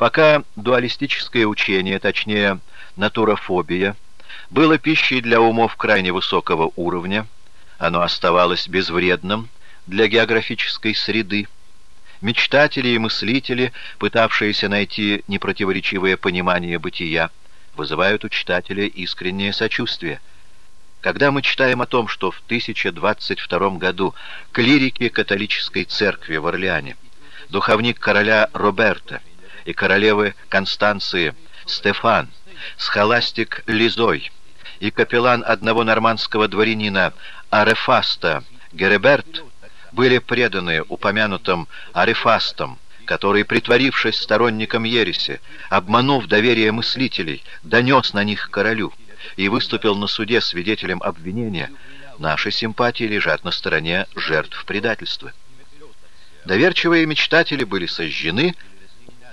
Пока дуалистическое учение, точнее натурофобия, было пищей для умов крайне высокого уровня, оно оставалось безвредным для географической среды. Мечтатели и мыслители, пытавшиеся найти непротиворечивое понимание бытия, вызывают у читателя искреннее сочувствие. Когда мы читаем о том, что в 1022 году клирики католической церкви в Орлеане, духовник короля Роберта и королевы Констанции Стефан, схоластик Лизой и капеллан одного нормандского дворянина Арефаста Гереберт были преданы упомянутым Арефастом, который, притворившись сторонником ереси, обманув доверие мыслителей, донес на них королю и выступил на суде свидетелем обвинения, наши симпатии лежат на стороне жертв предательства. Доверчивые мечтатели были сожжены,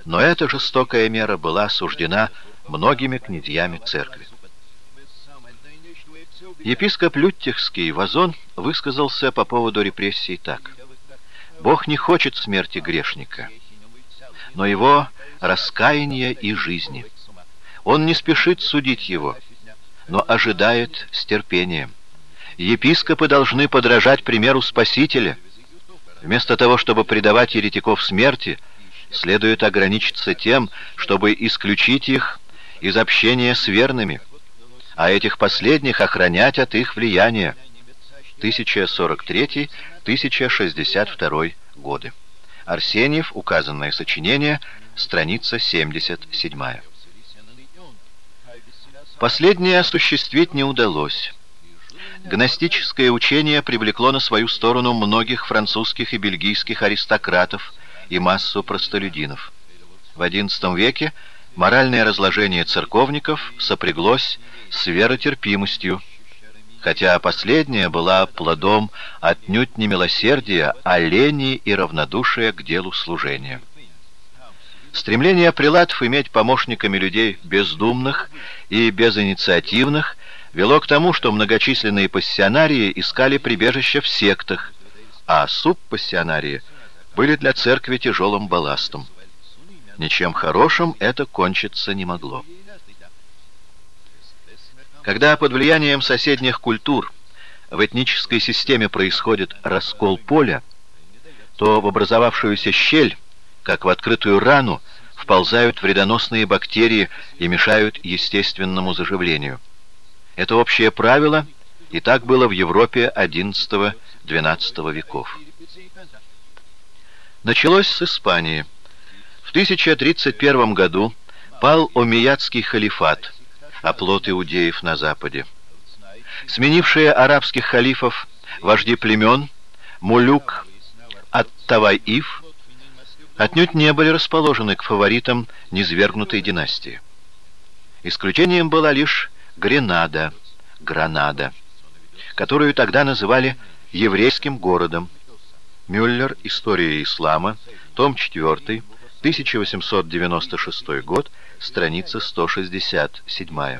но эта жестокая мера была осуждена многими князьями церкви. Епископ Люттихский Вазон высказался по поводу репрессий так. «Бог не хочет смерти грешника, но его раскаяния и жизни. Он не спешит судить его, но ожидает с терпением. Епископы должны подражать примеру Спасителя. Вместо того, чтобы предавать еретиков смерти, следует ограничиться тем, чтобы исключить их из общения с верными, а этих последних охранять от их влияния. 1043-1062 годы. Арсеньев, указанное сочинение, страница 77. Последнее осуществить не удалось. Гностическое учение привлекло на свою сторону многих французских и бельгийских аристократов и массу простолюдинов. В XI веке моральное разложение церковников сопряглось с веротерпимостью, хотя последняя была плодом отнюдь не милосердия, а лени и равнодушия к делу служения. Стремление прилатов иметь помощниками людей бездумных и безинициативных вело к тому, что многочисленные пассионарии искали прибежище в сектах, а субпассионарии были для церкви тяжелым балластом. Ничем хорошим это кончиться не могло. Когда под влиянием соседних культур в этнической системе происходит раскол поля, то в образовавшуюся щель, как в открытую рану, вползают вредоносные бактерии и мешают естественному заживлению. Это общее правило, и так было в Европе XI-XII веков. Началось с Испании. В 1031 году пал Омейядский халифат – оплот иудеев на западе. Сменившие арабских халифов вожди племен Мулюк Ат-Таваиф отнюдь не были расположены к фаворитам низвергнутой династии. Исключением была лишь Гренада, Гранада, которую тогда называли еврейским городом. Мюллер «История ислама», том 4, 1896 год, страница 167.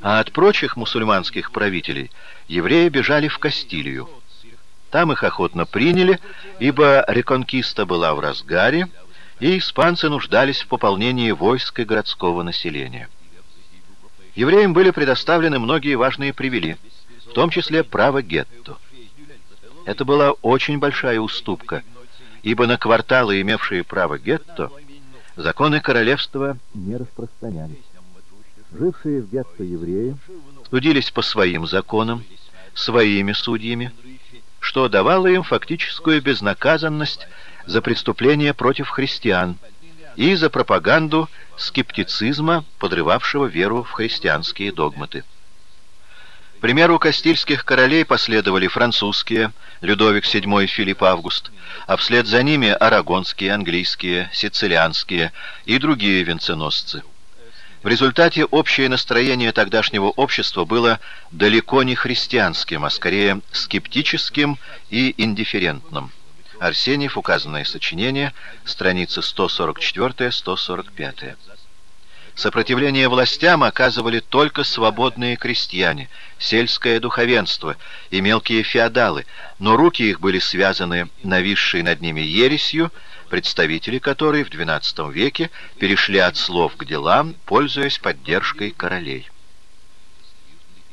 А от прочих мусульманских правителей евреи бежали в Кастилию. Там их охотно приняли, ибо реконкиста была в разгаре, и испанцы нуждались в пополнении войск и городского населения. Евреям были предоставлены многие важные привилегии, в том числе право гетто. Это была очень большая уступка, ибо на кварталы, имевшие право гетто, законы королевства не распространялись. Жившие в гетто евреи судились по своим законам, своими судьями, что давало им фактическую безнаказанность за преступления против христиан и за пропаганду скептицизма, подрывавшего веру в христианские догматы примеру кастильских королей последовали французские, Людовик VII и Филипп Август, а вслед за ними арагонские, английские, сицилианские и другие венценосцы. В результате общее настроение тогдашнего общества было далеко не христианским, а скорее скептическим и индифферентным. Арсеньев, указанное сочинение, страницы 144-145. Сопротивление властям оказывали только свободные крестьяне, сельское духовенство и мелкие феодалы, но руки их были связаны нависшей над ними ересью, представители которой в XII веке перешли от слов к делам, пользуясь поддержкой королей.